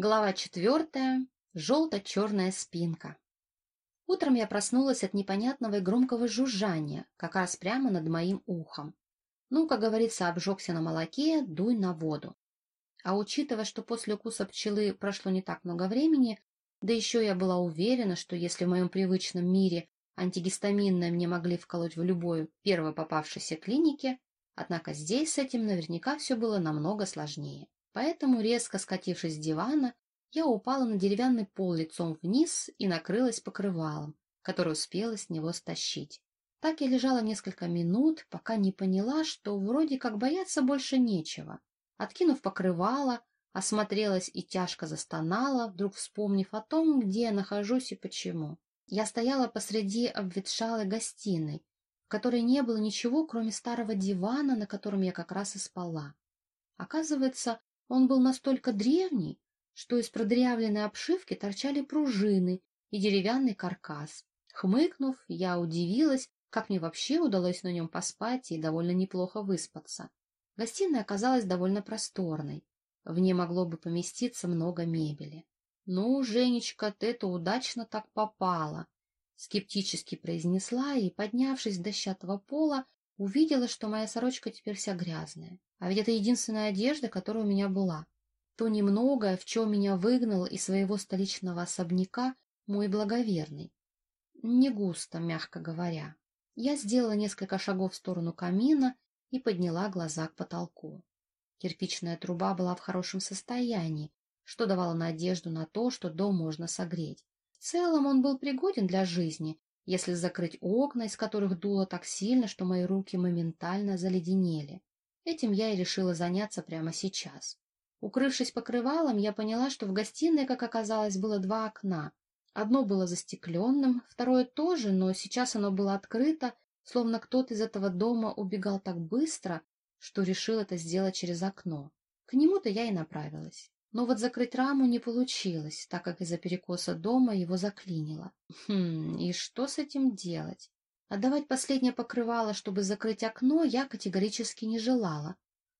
Глава четвертая. Желто-черная спинка. Утром я проснулась от непонятного и громкого жужжания, как раз прямо над моим ухом. Ну, как говорится, обжегся на молоке, дуй на воду. А учитывая, что после укуса пчелы прошло не так много времени, да еще я была уверена, что если в моем привычном мире антигистаминное мне могли вколоть в любой первой попавшейся клинике, однако здесь с этим наверняка все было намного сложнее. Поэтому, резко скатившись с дивана, я упала на деревянный пол лицом вниз и накрылась покрывалом, которое успела с него стащить. Так я лежала несколько минут, пока не поняла, что вроде как бояться больше нечего. Откинув покрывало, осмотрелась и тяжко застонала, вдруг вспомнив о том, где я нахожусь и почему. Я стояла посреди обветшалой гостиной, в которой не было ничего, кроме старого дивана, на котором я как раз и спала. Оказывается, он был настолько древний, что из продырявленной обшивки торчали пружины и деревянный каркас. Хмыкнув, я удивилась, как мне вообще удалось на нем поспать и довольно неплохо выспаться. Гостиная оказалась довольно просторной. В ней могло бы поместиться много мебели. — Ну, Женечка, ты-то удачно так попала, — скептически произнесла и, поднявшись с дощатого пола, увидела, что моя сорочка теперь вся грязная. А ведь это единственная одежда, которая у меня была. То немногое, в чем меня выгнал из своего столичного особняка мой благоверный. Не густо, мягко говоря. Я сделала несколько шагов в сторону камина и подняла глаза к потолку. Кирпичная труба была в хорошем состоянии, что давало надежду на то, что дом можно согреть. В целом он был пригоден для жизни, если закрыть окна, из которых дуло так сильно, что мои руки моментально заледенели. Этим я и решила заняться прямо сейчас. Укрывшись покрывалом, я поняла, что в гостиной, как оказалось, было два окна. Одно было застекленным, второе тоже, но сейчас оно было открыто, словно кто-то из этого дома убегал так быстро, что решил это сделать через окно. К нему-то я и направилась. Но вот закрыть раму не получилось, так как из-за перекоса дома его заклинило. Хм, и что с этим делать? Отдавать последнее покрывало, чтобы закрыть окно, я категорически не желала.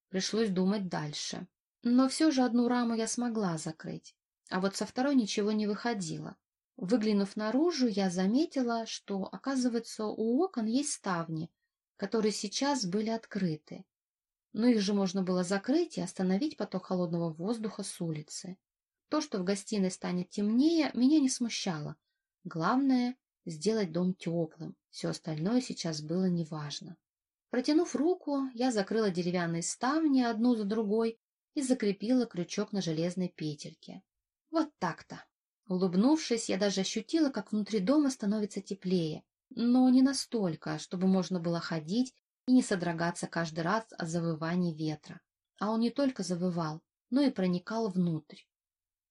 Пришлось думать дальше. Но все же одну раму я смогла закрыть, а вот со второй ничего не выходило. Выглянув наружу, я заметила, что, оказывается, у окон есть ставни, которые сейчас были открыты. Но их же можно было закрыть и остановить поток холодного воздуха с улицы. То, что в гостиной станет темнее, меня не смущало. Главное — сделать дом теплым, все остальное сейчас было неважно. Протянув руку, я закрыла деревянные ставни одну за другой и закрепила крючок на железной петельке. Вот так-то. Улыбнувшись, я даже ощутила, как внутри дома становится теплее, но не настолько, чтобы можно было ходить и не содрогаться каждый раз от завываний ветра. А он не только завывал, но и проникал внутрь.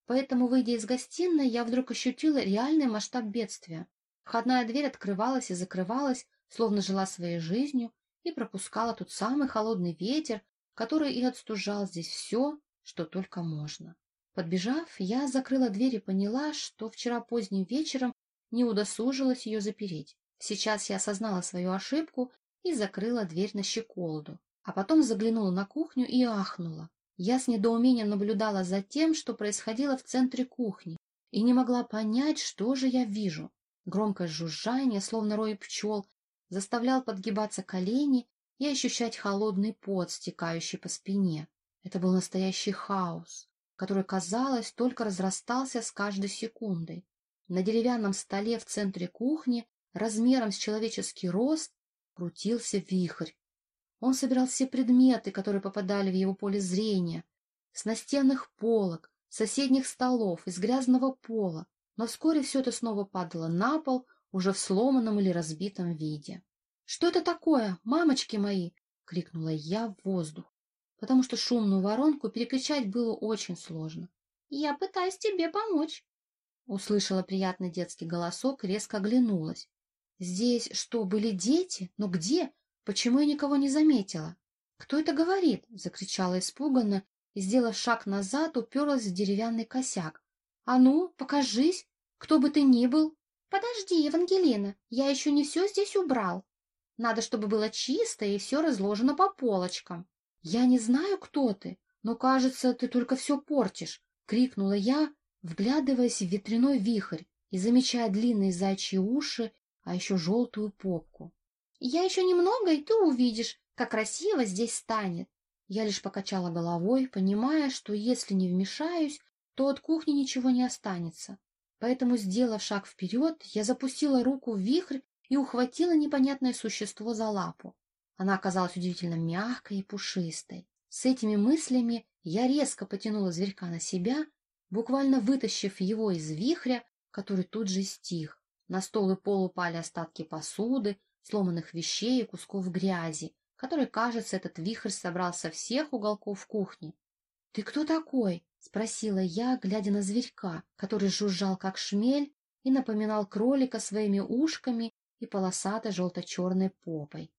Поэтому, выйдя из гостиной, я вдруг ощутила реальный масштаб бедствия. Входная дверь открывалась и закрывалась, словно жила своей жизнью, и пропускала тот самый холодный ветер, который и отстужал здесь все, что только можно. Подбежав, я закрыла дверь и поняла, что вчера поздним вечером не удосужилась ее запереть. Сейчас я осознала свою ошибку и закрыла дверь на щеколду, а потом заглянула на кухню и ахнула. Я с недоумением наблюдала за тем, что происходило в центре кухни, и не могла понять, что же я вижу. Громкое жужжание, словно рой пчел, заставлял подгибаться колени и ощущать холодный пот, стекающий по спине. Это был настоящий хаос, который, казалось, только разрастался с каждой секундой. На деревянном столе в центре кухни, размером с человеческий рост, крутился вихрь. Он собирал все предметы, которые попадали в его поле зрения, с настенных полок, соседних столов, из грязного пола, но вскоре все это снова падало на пол, уже в сломанном или разбитом виде. — Что это такое, мамочки мои? — крикнула я в воздух, потому что шумную воронку перекричать было очень сложно. — Я пытаюсь тебе помочь. Услышала приятный детский голосок резко оглянулась. Здесь что, были дети? Но где? Почему я никого не заметила? — Кто это говорит? — закричала испуганно и, сделав шаг назад, уперлась в деревянный косяк. А ну, покажись, кто бы ты ни был. Подожди, Евангелина, я еще не все здесь убрал. Надо, чтобы было чисто и все разложено по полочкам. Я не знаю, кто ты, но, кажется, ты только все портишь. крикнула я, вглядываясь в ветряной вихрь и замечая длинные зайчьи уши, а еще желтую попку. «Я еще немного, и ты увидишь, как красиво здесь станет!» Я лишь покачала головой, понимая, что если не вмешаюсь, то от кухни ничего не останется. Поэтому, сделав шаг вперед, я запустила руку в вихрь и ухватила непонятное существо за лапу. Она оказалась удивительно мягкой и пушистой. С этими мыслями я резко потянула зверька на себя, буквально вытащив его из вихря, который тут же стих. На стол и пол упали остатки посуды, сломанных вещей и кусков грязи, которые, кажется, этот вихрь собрал со всех уголков кухни. — Ты кто такой? — спросила я, глядя на зверька, который жужжал, как шмель, и напоминал кролика своими ушками и полосатой желто-черной попой.